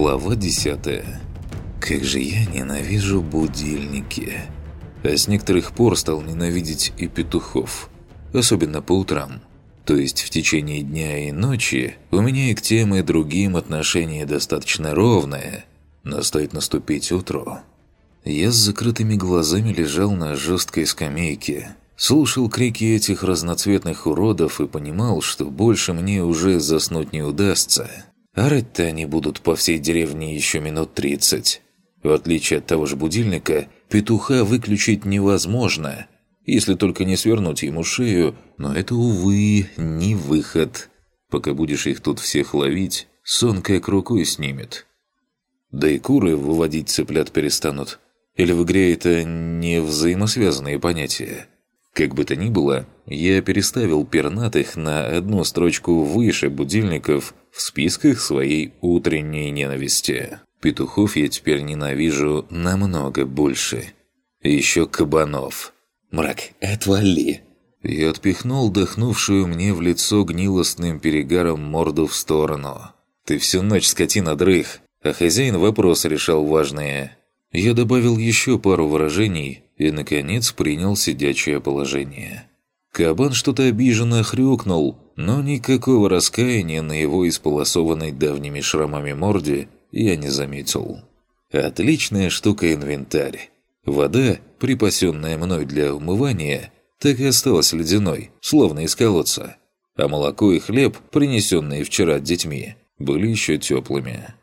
Глава 10. Как же я ненавижу будильники. А с некоторых пор стал ненавидеть и петухов. Особенно по утрам. То есть в течение дня и ночи у меня и к тем и другим отношение достаточно ровное, но стоит наступить утро. Я с закрытыми глазами лежал на жесткой скамейке, слушал крики этих разноцветных уродов и понимал, что больше мне уже заснуть не удастся. Орать-то они будут по всей деревне еще минут тридцать. В отличие от того же будильника, петуха выключить невозможно, если только не свернуть ему шею, но это, увы, не выход. Пока будешь их тут всех ловить, сон как рукой снимет. Да и куры выводить цыплят перестанут. Или в игре это не взаимосвязанные понятия. Как бы то ни было, я переставил пернатых на одну строчку выше будильников в списках своей утренней ненависти. Петухов я теперь ненавижу намного больше. Еще кабанов. «Мрак, отвали!» Я отпихнул дохнувшую мне в лицо гнилостным перегаром морду в сторону. «Ты всю ночь, скотина, дрых!» А хозяин вопрос решал важные. Я добавил еще пару выражений и, наконец, принял сидячее положение. Кабан что-то обиженно хрюкнул, но никакого раскаяния на его исполосованной давними шрамами морде я не заметил. Отличная штука инвентарь. Вода, припасенная мной для умывания, так и осталась ледяной, словно из колодца. А молоко и хлеб, принесенные вчера детьми, были еще теплыми.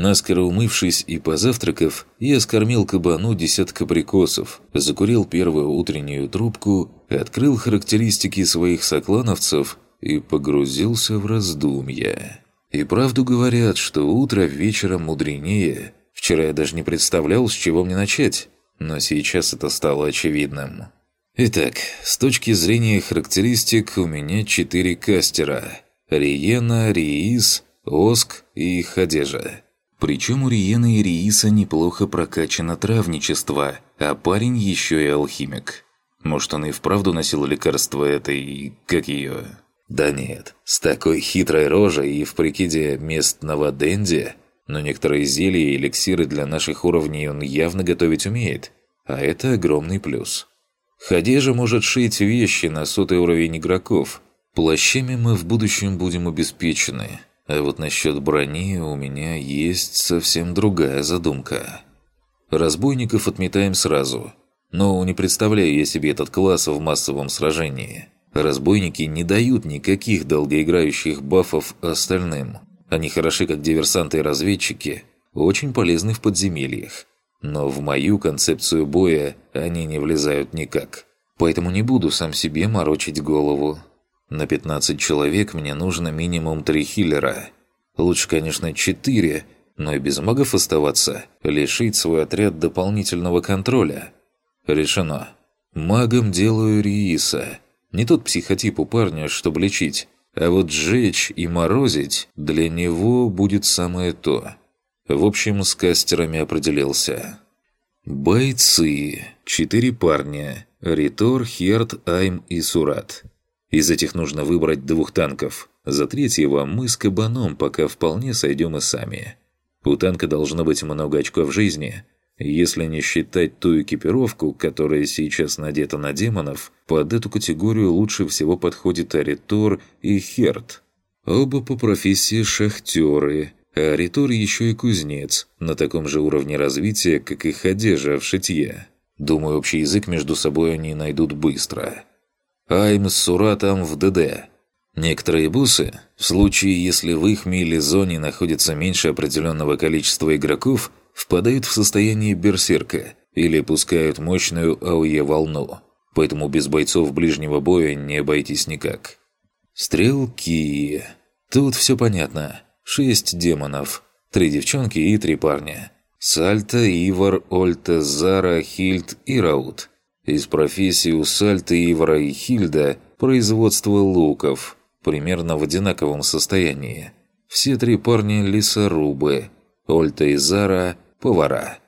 Наскоро умывшись и позавтракав, я скормил кабану десятка прикосов, закурил первую утреннюю трубку, открыл характеристики своих соклановцев и погрузился в раздумья. И правду говорят, что утро вечером мудренее. Вчера я даже не представлял, с чего мне начать, но сейчас это стало очевидным. Итак, с точки зрения характеристик у меня четыре кастера. Риена, Риис, Оск и Хадежа. Причем у Риены и Рииса неплохо прокачано травничество, а парень еще и алхимик. Может, он и вправду носил лекарство этой... как ее... Да нет, с такой хитрой рожей и в прикиде местного денди, но некоторые зелья и эликсиры для наших уровней он явно готовить умеет, а это огромный плюс. Хадежа может шить вещи на сотый уровень игроков. Плащами мы в будущем будем обеспечены, а вот насчет брони у меня есть совсем другая задумка. Разбойников отметаем сразу. Но не представляю я себе этот класс в массовом сражении. Разбойники не дают никаких долгоиграющих бафов остальным. Они хороши как диверсанты и разведчики, очень полезны в подземельях. Но в мою концепцию боя они не влезают никак. Поэтому не буду сам себе морочить голову. На 15 человек мне нужно минимум 3 хиллера. Лучше, конечно, 4, но и без магов оставаться, лишить свой отряд дополнительного контроля. Решено. Магом делаю Рииса. Не тот психотип у парня, чтобы лечить, а вот сжечь и морозить для него будет самое то. В общем, с кастерами определился. Бойцы. Четыре парня. Ритор, Херт, Айм и Сурат. Из этих нужно выбрать двух танков. За третьего мы с кабаном пока вполне сойдем и сами. У танка должно быть много очков жизни. Если не считать ту экипировку, которая сейчас надета на демонов, под эту категорию лучше всего подходит Аритор и Херт. Оба по профессии шахтеры, а Аритор еще и кузнец, на таком же уровне развития, как и Хадежа в шитье. Думаю, общий язык между собой они найдут быстро. Айм с Суратом в ДД. Некоторые бусы, в случае, если в их мили-зоне находится меньше определенного количества игроков, впадают в состояние берсерка или пускают мощную АОЕ-волну. Поэтому без бойцов ближнего боя не обойтись никак. Стрелки. Тут все понятно. Шесть демонов, три девчонки и три парня. Сальта, Ивар, Ольта, Зара, Хильд и Раут – из профессии у Сальты, Ивара и Хильда – производство луков, примерно в одинаковом состоянии. Все три парня – лесорубы, Ольта и Зара – повара.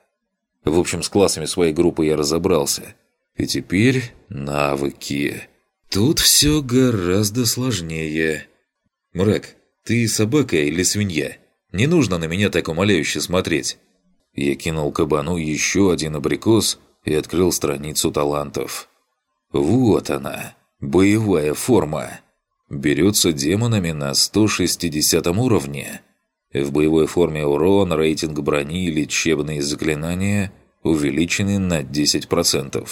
В общем, с классами своей группы я разобрался. И теперь навыки. Тут все гораздо сложнее. «Мрак, ты собака или свинья?» Не нужно на меня так умоляюще смотреть!» Я кинул кабану еще один абрикос и открыл страницу талантов. Вот она, боевая форма. Берется демонами на 160 уровне. В боевой форме урон, рейтинг брони и лечебные заклинания увеличены на 10%.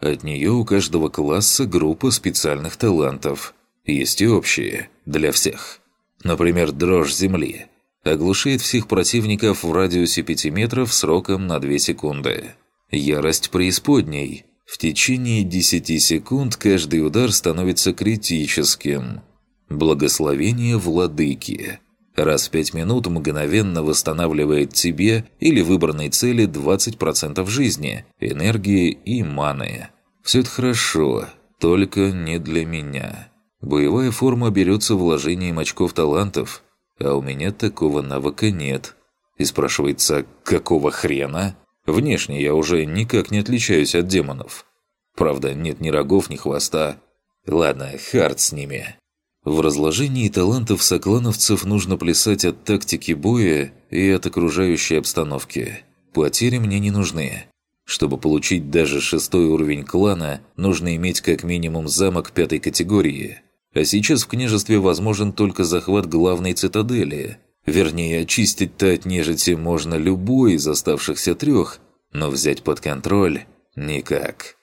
От нее у каждого класса группа специальных талантов. Есть и общие, для всех. Например, дрожь земли. Оглушает всех противников в радиусе 5 метров сроком на 2 секунды. Ярость преисподней. В течение 10 секунд каждый удар становится критическим. Благословение владыки. Раз в 5 минут мгновенно восстанавливает тебе или выбранной цели 20% жизни, энергии и маны. Все это хорошо, только не для меня. Боевая форма берется вложением очков талантов, а у меня такого навыка нет. И спрашивается, какого хрена? Внешне я уже никак не отличаюсь от демонов. Правда, нет ни рогов, ни хвоста. Ладно, хард с ними. В разложении талантов соклановцев нужно плясать от тактики боя и от окружающей обстановки. Потери мне не нужны. Чтобы получить даже шестой уровень клана, нужно иметь как минимум замок пятой категории. А сейчас в княжестве возможен только захват главной цитадели. Вернее, очистить-то от нежити можно любой из оставшихся трех, но взять под контроль – никак.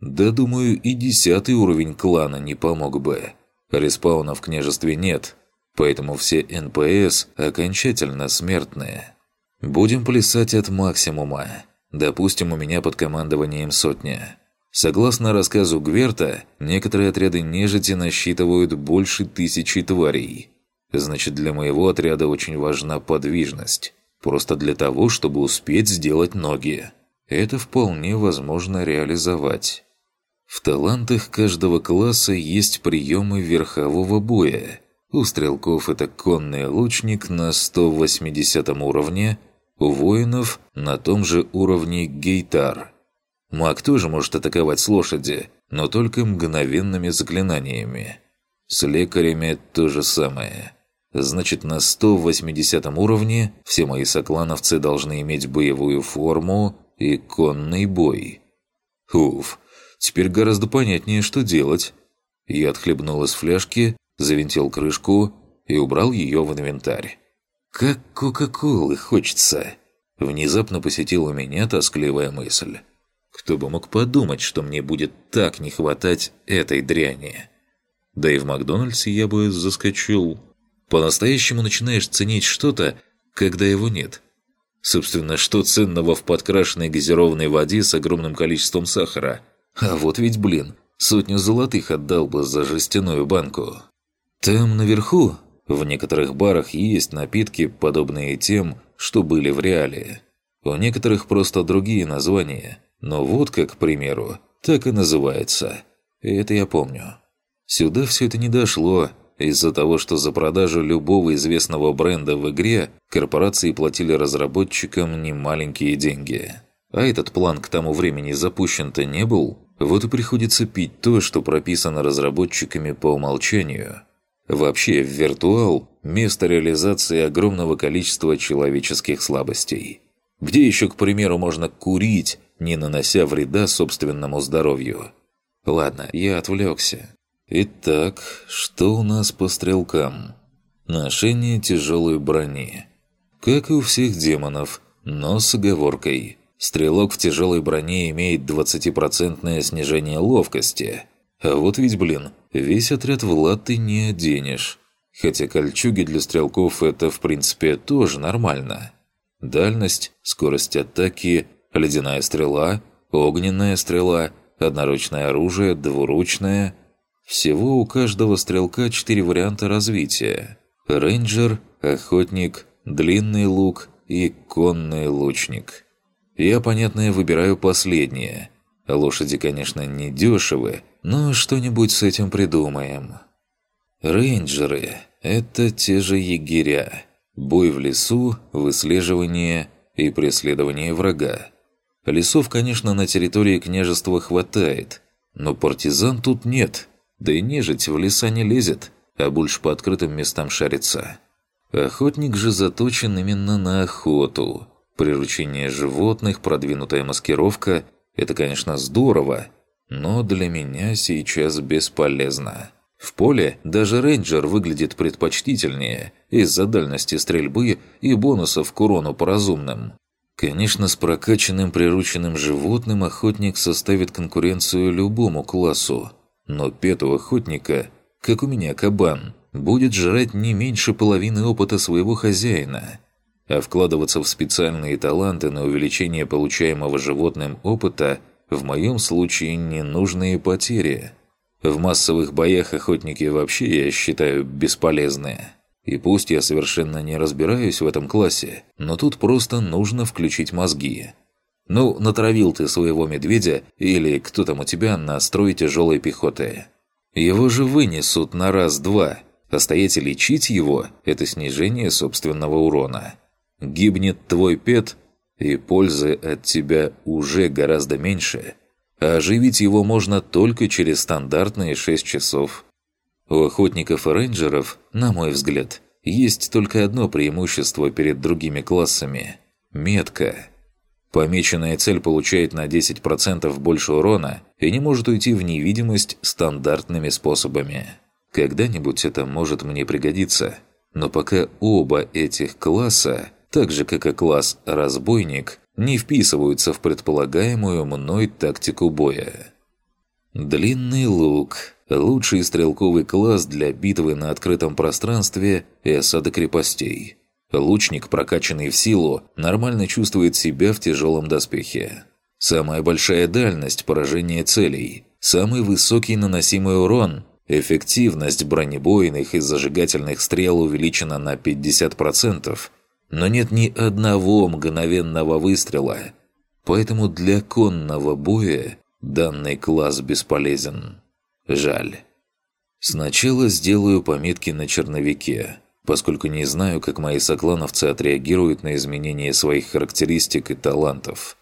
Да, думаю, и десятый уровень клана не помог бы. Респауна в княжестве нет, поэтому все NPC окончательно смертные. Будем плясать от максимума. Допустим, у меня под командованием сотня. Согласно рассказу Гверта, некоторые отряды нежити насчитывают больше тысячи тварей. Значит, для моего отряда очень важна подвижность. Просто для того, чтобы успеть сделать ноги. Это вполне возможно реализовать. В талантах каждого класса есть приемы верхового боя. У стрелков это конный лучник на 180 уровне, у воинов на том же уровне гейтар – Маг тоже может атаковать с лошади, но только мгновенными заклинаниями. С лекарями то же самое. Значит, на 180 уровне все мои соклановцы должны иметь боевую форму и конный бой. Уф, теперь гораздо понятнее, что делать. Я отхлебнул из фляжки, завинтил крышку и убрал ее в инвентарь. Как Кока-Колы хочется. Внезапно посетила меня тоскливая мысль. Кто бы мог подумать, что мне будет так не хватать этой дряни. Да и в Макдональдсе я бы заскочил. По-настоящему начинаешь ценить что-то, когда его нет. Собственно, что ценного в подкрашенной газированной воде с огромным количеством сахара? А вот ведь, блин, сотню золотых отдал бы за жестяную банку. Там наверху, в некоторых барах есть напитки, подобные тем, что были в реале. У некоторых просто другие названия – но водка, к примеру, так и называется. Это я помню. Сюда все это не дошло, из-за того, что за продажу любого известного бренда в игре корпорации платили разработчикам немаленькие деньги. А этот план к тому времени запущен-то не был, вот и приходится пить то, что прописано разработчиками по умолчанию. Вообще, в виртуал – место реализации огромного количества человеческих слабостей. Где еще, к примеру, можно курить, не нанося вреда собственному здоровью. Ладно, я отвлекся. Итак, что у нас по стрелкам? Ношение тяжелой брони. Как и у всех демонов, но с оговоркой. Стрелок в тяжелой броне имеет 20% снижение ловкости. А вот ведь, блин, весь отряд в латы не оденешь. Хотя кольчуги для стрелков это, в принципе, тоже нормально. Дальность, скорость атаки – ледяная стрела, огненная стрела, одноручное оружие, двуручное. Всего у каждого стрелка четыре варианта развития. Рейнджер, охотник, длинный лук и конный лучник. Я, понятное, выбираю последнее. Лошади, конечно, не дешевы, но что-нибудь с этим придумаем. Рейнджеры – это те же егеря. Бой в лесу, выслеживание и преследование врага. Лесов, конечно, на территории княжества хватает, но партизан тут нет, да и нежить в леса не лезет, а больше по открытым местам шарится. Охотник же заточен именно на охоту. Приручение животных, продвинутая маскировка – это, конечно, здорово, но для меня сейчас бесполезно. В поле даже рейнджер выглядит предпочтительнее из-за дальности стрельбы и бонусов к урону по разумным. Конечно, с прокачанным прирученным животным охотник составит конкуренцию любому классу, но пету охотника, как у меня кабан, будет жрать не меньше половины опыта своего хозяина. А вкладываться в специальные таланты на увеличение получаемого животным опыта в моем случае ненужные потери. В массовых боях охотники вообще, я считаю, бесполезные. И пусть я совершенно не разбираюсь в этом классе, но тут просто нужно включить мозги. Ну, натравил ты своего медведя или кто там у тебя на строй тяжелой пехоты. Его же вынесут на раз-два – а стоять и лечить его – это снижение собственного урона. Гибнет твой пет, и пользы от тебя уже гораздо меньше, а оживить его можно только через стандартные 6 часов. У охотников и рейнджеров, на мой взгляд, есть только одно преимущество перед другими классами – метка. Помеченная цель получает на 10% больше урона и не может уйти в невидимость стандартными способами. Когда-нибудь это может мне пригодиться, но пока оба этих класса, так же как и класс «разбойник», не вписываются в предполагаемую мной тактику боя. Длинный лук – лучший стрелковый класс для битвы на открытом пространстве и осады крепостей. Лучник, прокачанный в силу, нормально чувствует себя в тяжелом доспехе. Самая большая дальность поражения целей, самый высокий наносимый урон Эффективность бронебойных и зажигательных стрел увеличена на 50%, но нет ни одного мгновенного выстрела, поэтому для конного боя данный класс бесполезен. Жаль. Сначала сделаю пометки на черновике, поскольку не знаю, как мои соклановцы отреагируют на изменение своих характеристик и талантов.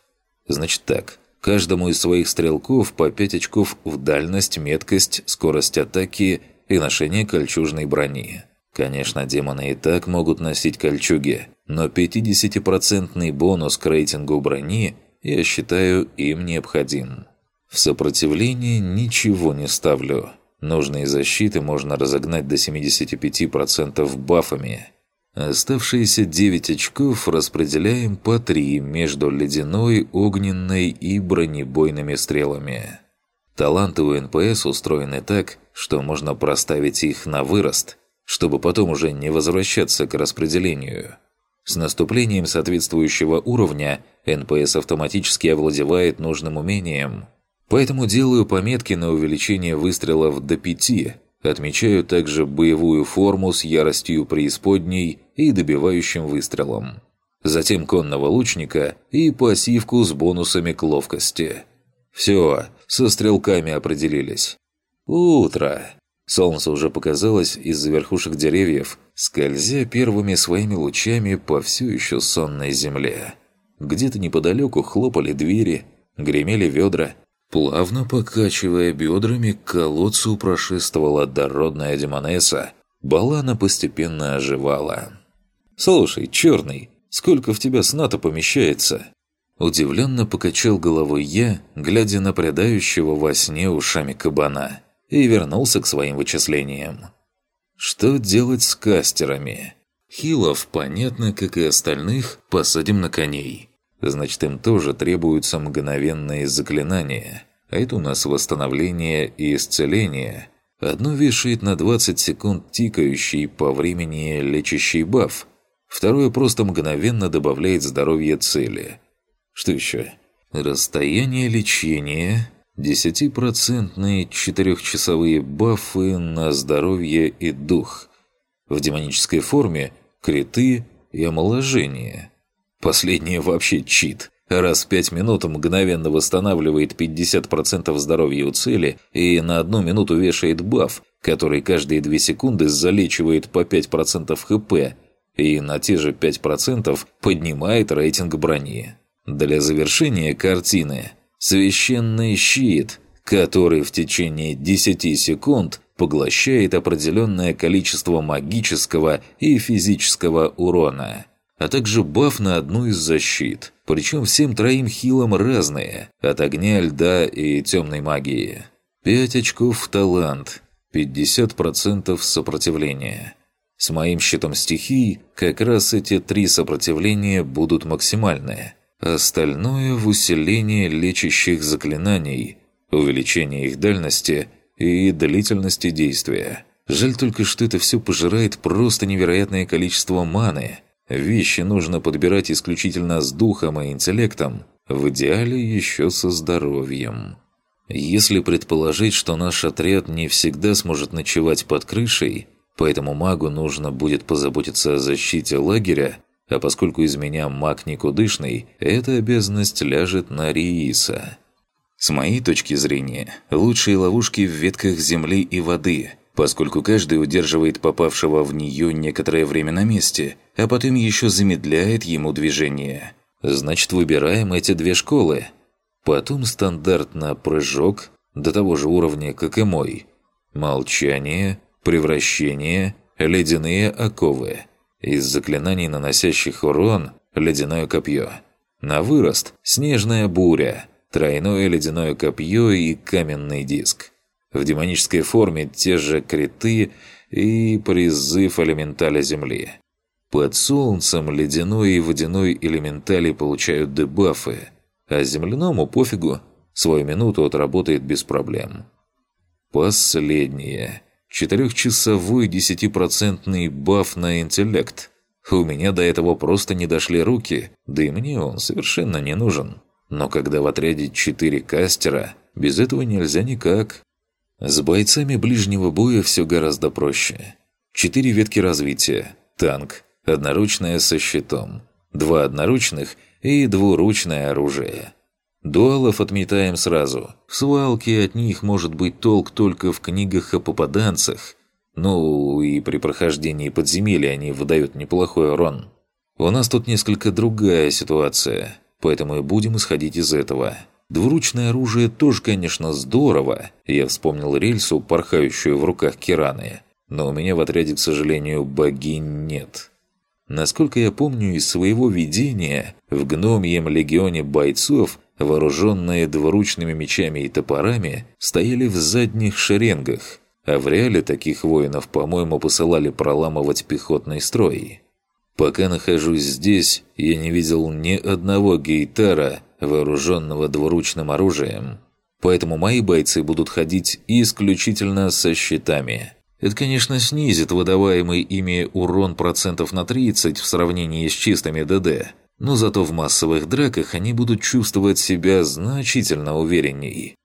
Значит так – Каждому из своих стрелков по 5 очков в дальность, меткость, скорость атаки и ношение кольчужной брони. Конечно, демоны и так могут носить кольчуги, но 50% бонус к рейтингу брони, я считаю, им необходим. В сопротивлении ничего не ставлю. Нужные защиты можно разогнать до 75% бафами – Оставшиеся 9 очков распределяем по 3 между ледяной, огненной и бронебойными стрелами. Таланты у НПС устроены так, что можно проставить их на вырост, чтобы потом уже не возвращаться к распределению. С наступлением соответствующего уровня НПС автоматически овладевает нужным умением. Поэтому делаю пометки на увеличение выстрелов до 5, Отмечаю также боевую форму с яростью преисподней и добивающим выстрелом. Затем конного лучника и пассивку с бонусами к ловкости. Все, со стрелками определились. Утро. Солнце уже показалось из-за верхушек деревьев, скользя первыми своими лучами по все еще сонной земле. Где-то неподалеку хлопали двери, гремели ведра, Плавно покачивая бедрами, к колодцу прошествовала дородная демонесса. Балана постепенно оживала. «Слушай, черный, сколько в тебя сна-то помещается?» Удивленно покачал головой я, глядя на предающего во сне ушами кабана, и вернулся к своим вычислениям. Что делать с кастерами? Хилов, понятно, как и остальных, посадим на коней. Значит, им тоже требуются мгновенные заклинания. А это у нас восстановление и исцеление. Одно вешает на 20 секунд тикающий по времени лечащий баф. Второе просто мгновенно добавляет здоровье цели. Что еще? Расстояние лечения, 10% четырехчасовые бафы на здоровье и дух. В демонической форме – криты и омоложение – Последнее вообще чит. Раз в 5 минут мгновенно восстанавливает 50% здоровья у цели и на одну минуту вешает баф, который каждые 2 секунды залечивает по 5% хп и на те же 5% поднимает рейтинг брони. Для завершения картины священный щит, который в течение 10 секунд поглощает определенное количество магического и физического урона, а также баф на одну из защит, причем всем троим хилам разные, от огня, льда и темной магии. 5 очков в талант, 50% сопротивления. С моим щитом стихий как раз эти три сопротивления будут максимальные. Остальное в усилении лечащих заклинаний, увеличение их дальности и длительности действия. Жаль только, что это все пожирает просто невероятное количество маны. Вещи нужно подбирать исключительно с духом и интеллектом, в идеале еще со здоровьем. Если предположить, что наш отряд не всегда сможет ночевать под крышей, поэтому магу нужно будет позаботиться о защите лагеря, а поскольку из меня маг никудышный, эта обязанность ляжет на Рииса. С моей точки зрения, лучшие ловушки в ветках земли и воды, поскольку каждый удерживает попавшего в нее некоторое время на месте, а потом еще замедляет ему движение. Значит, выбираем эти две школы – Потом стандартно прыжок до того же уровня, как и мой. Молчание, превращение, ледяные оковы. Из заклинаний, наносящих урон, ледяное копье. На вырост – снежная буря, тройное ледяное копье и каменный диск. В демонической форме те же криты и призыв элементаля земли. Под солнцем ледяной и водяной элементали получают дебафы – а земляному пофигу, свою минуту отработает без проблем. Последнее. Четырехчасовой десятипроцентный баф на интеллект. У меня до этого просто не дошли руки, да и мне он совершенно не нужен. Но когда в отряде четыре кастера, без этого нельзя никак. С бойцами ближнего боя все гораздо проще. Четыре ветки развития. Танк. Одноручная со щитом. Два одноручных – и двуручное оружие. Дуалов отметаем сразу. В свалке от них может быть толк только в книгах о попаданцах. Ну, и при прохождении подземелья они выдают неплохой урон. У нас тут несколько другая ситуация, поэтому и будем исходить из этого. Двуручное оружие тоже, конечно, здорово. Я вспомнил рельсу, порхающую в руках Кираны. Но у меня в отряде, к сожалению, богинь нет. Насколько я помню из своего видения, в гномьем легионе бойцов, вооруженные двуручными мечами и топорами, стояли в задних шеренгах, а в реале таких воинов, по-моему, посылали проламывать пехотный строй. Пока нахожусь здесь, я не видел ни одного гейтара, вооруженного двуручным оружием, поэтому мои бойцы будут ходить исключительно со щитами – это, конечно, снизит выдаваемый ими урон процентов на 30 в сравнении с чистыми ДД, но зато в массовых драках они будут чувствовать себя значительно уверенней.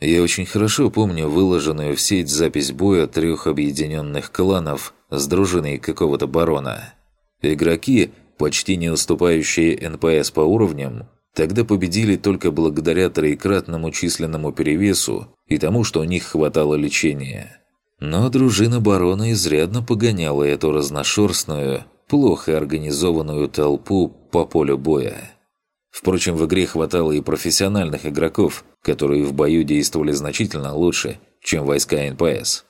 Я очень хорошо помню выложенную в сеть запись боя трех объединенных кланов с дружиной какого-то барона. Игроки, почти не уступающие НПС по уровням, тогда победили только благодаря троекратному численному перевесу и тому, что у них хватало лечения. Но дружина барона изрядно погоняла эту разношерстную, плохо организованную толпу по полю боя. Впрочем, в игре хватало и профессиональных игроков, которые в бою действовали значительно лучше, чем войска НПС.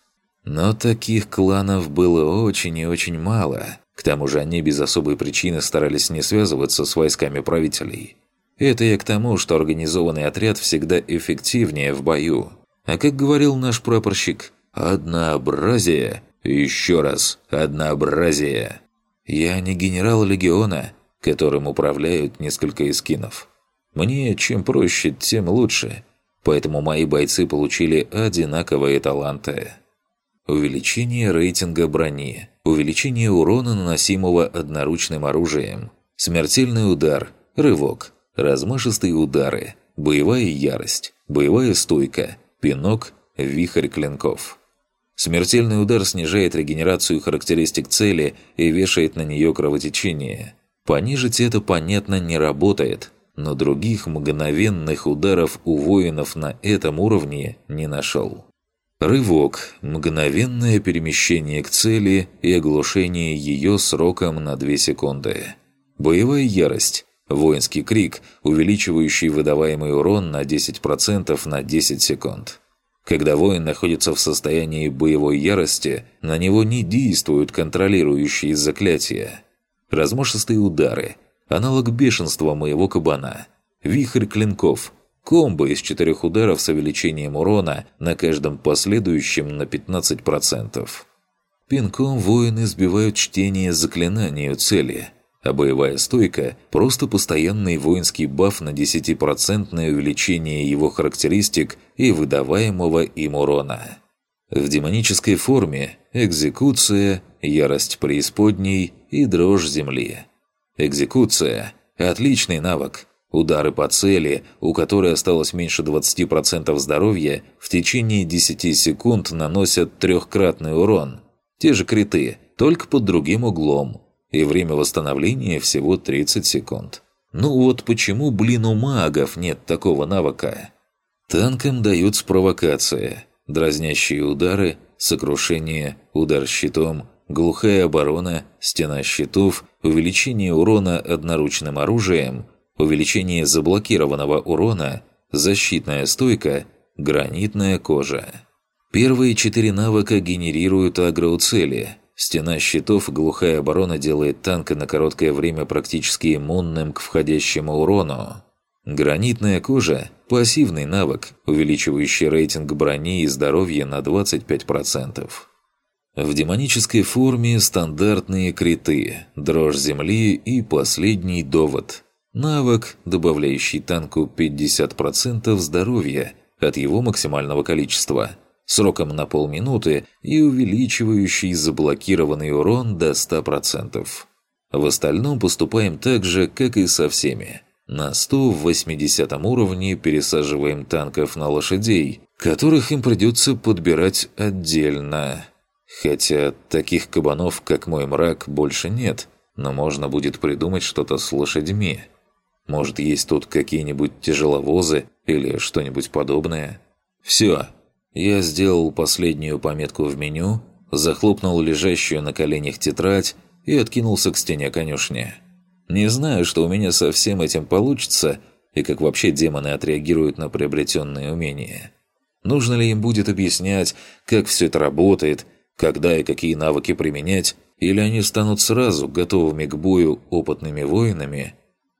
Но таких кланов было очень и очень мало. К тому же они без особой причины старались не связываться с войсками правителей. Это я к тому, что организованный отряд всегда эффективнее в бою. А как говорил наш прапорщик – Однообразие. Еще раз, однообразие. Я не генерал легиона, которым управляют несколько эскинов. Мне чем проще, тем лучше. Поэтому мои бойцы получили одинаковые таланты. Увеличение рейтинга брони. Увеличение урона, наносимого одноручным оружием. Смертельный удар. Рывок. Размашистые удары. Боевая ярость. Боевая стойка. Пинок. Вихрь клинков. Смертельный удар снижает регенерацию характеристик цели и вешает на нее кровотечение. Понижить это, понятно, не работает, но других мгновенных ударов у воинов на этом уровне не нашел. Рывок – мгновенное перемещение к цели и оглушение ее сроком на 2 секунды. Боевая ярость – воинский крик, увеличивающий выдаваемый урон на 10% на 10 секунд. Когда воин находится в состоянии боевой ярости, на него не действуют контролирующие заклятия. Размашистые удары, аналог бешенства моего кабана, вихрь клинков, комбо из четырех ударов с увеличением урона на каждом последующем на 15%. Пинком воины сбивают чтение заклинания цели – а боевая стойка – просто постоянный воинский баф на 10% увеличение его характеристик и выдаваемого им урона. В демонической форме – экзекуция, ярость преисподней и дрожь земли. Экзекуция – отличный навык. Удары по цели, у которой осталось меньше 20% здоровья, в течение 10 секунд наносят трехкратный урон. Те же криты, только под другим углом – и время восстановления всего 30 секунд. Ну вот почему, блин, у магов нет такого навыка? Танкам дают провокация, дразнящие удары, сокрушение, удар щитом, глухая оборона, стена щитов, увеличение урона одноручным оружием, увеличение заблокированного урона, защитная стойка, гранитная кожа. Первые четыре навыка генерируют агроцели, Стена щитов глухая оборона делает танка на короткое время практически иммунным к входящему урону. Гранитная кожа – пассивный навык, увеличивающий рейтинг брони и здоровья на 25%. В демонической форме стандартные криты, дрожь земли и последний довод. Навык, добавляющий танку 50% здоровья от его максимального количества – сроком на полминуты и увеличивающий заблокированный урон до 100%. В остальном поступаем так же, как и со всеми. На 180 уровне пересаживаем танков на лошадей, которых им придется подбирать отдельно. Хотя таких кабанов, как мой мрак, больше нет, но можно будет придумать что-то с лошадьми. Может, есть тут какие-нибудь тяжеловозы или что-нибудь подобное? Все, я сделал последнюю пометку в меню, захлопнул лежащую на коленях тетрадь и откинулся к стене конюшни. Не знаю, что у меня со всем этим получится и как вообще демоны отреагируют на приобретенные умения. Нужно ли им будет объяснять, как все это работает, когда и какие навыки применять, или они станут сразу готовыми к бою опытными воинами?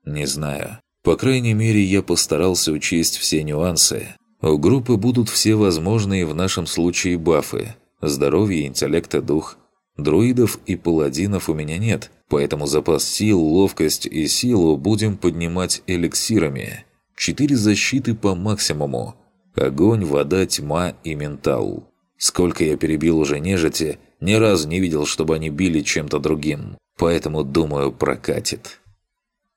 Не знаю. По крайней мере, я постарался учесть все нюансы, у группы будут все возможные в нашем случае бафы. Здоровье, интеллект и дух. Друидов и паладинов у меня нет, поэтому запас сил, ловкость и силу будем поднимать эликсирами. Четыре защиты по максимуму. Огонь, вода, тьма и ментал. Сколько я перебил уже нежити, ни разу не видел, чтобы они били чем-то другим. Поэтому, думаю, прокатит.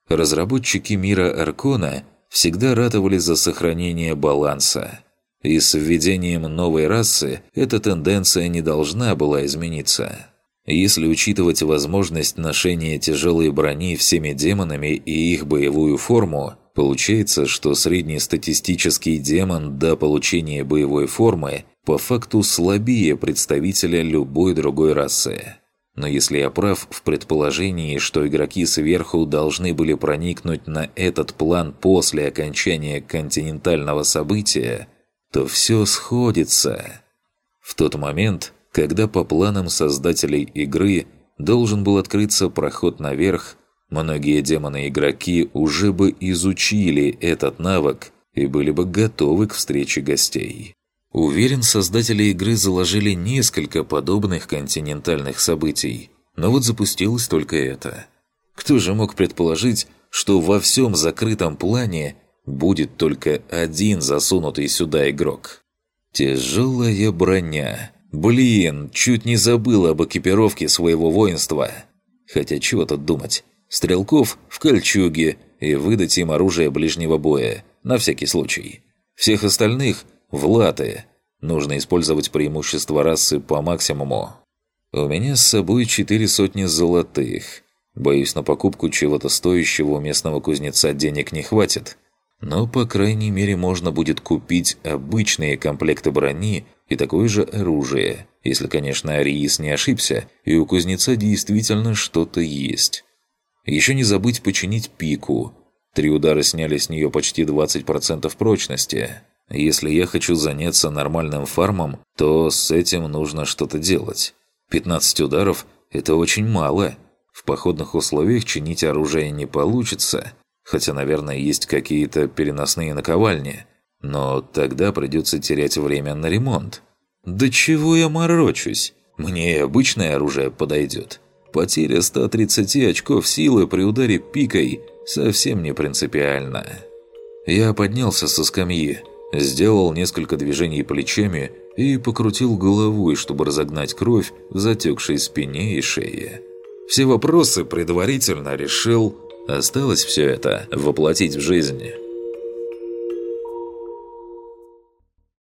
Разработчики мира Аркона – всегда ратовали за сохранение баланса. И с введением новой расы эта тенденция не должна была измениться. Если учитывать возможность ношения тяжелой брони всеми демонами и их боевую форму, получается, что среднестатистический демон до получения боевой формы по факту слабее представителя любой другой расы. Но если я прав в предположении, что игроки сверху должны были проникнуть на этот план после окончания континентального события, то все сходится. В тот момент, когда по планам создателей игры должен был открыться проход наверх, многие демоны-игроки уже бы изучили этот навык и были бы готовы к встрече гостей. Уверен, создатели игры заложили несколько подобных континентальных событий, но вот запустилось только это. Кто же мог предположить, что во всем закрытом плане будет только один засунутый сюда игрок? Тяжелая броня. Блин, чуть не забыл об экипировке своего воинства. Хотя чего тут думать. Стрелков в кольчуге и выдать им оружие ближнего боя, на всякий случай. Всех остальных – в латы. Нужно использовать преимущество расы по максимуму. У меня с собой четыре сотни золотых. Боюсь, на покупку чего-то стоящего у местного кузнеца денег не хватит. Но, по крайней мере, можно будет купить обычные комплекты брони и такое же оружие, если, конечно, Ариис не ошибся, и у кузнеца действительно что-то есть. Еще не забыть починить пику. Три удара сняли с нее почти 20% прочности. Если я хочу заняться нормальным фармом, то с этим нужно что-то делать. 15 ударов – это очень мало. В походных условиях чинить оружие не получится, хотя, наверное, есть какие-то переносные наковальни. Но тогда придется терять время на ремонт. Да чего я морочусь? Мне и обычное оружие подойдет. Потеря 130 очков силы при ударе пикой совсем не принципиальна. Я поднялся со скамьи, сделал несколько движений плечами и покрутил головой, чтобы разогнать кровь в затекшей спине и шее. Все вопросы предварительно решил. Осталось все это воплотить в жизнь.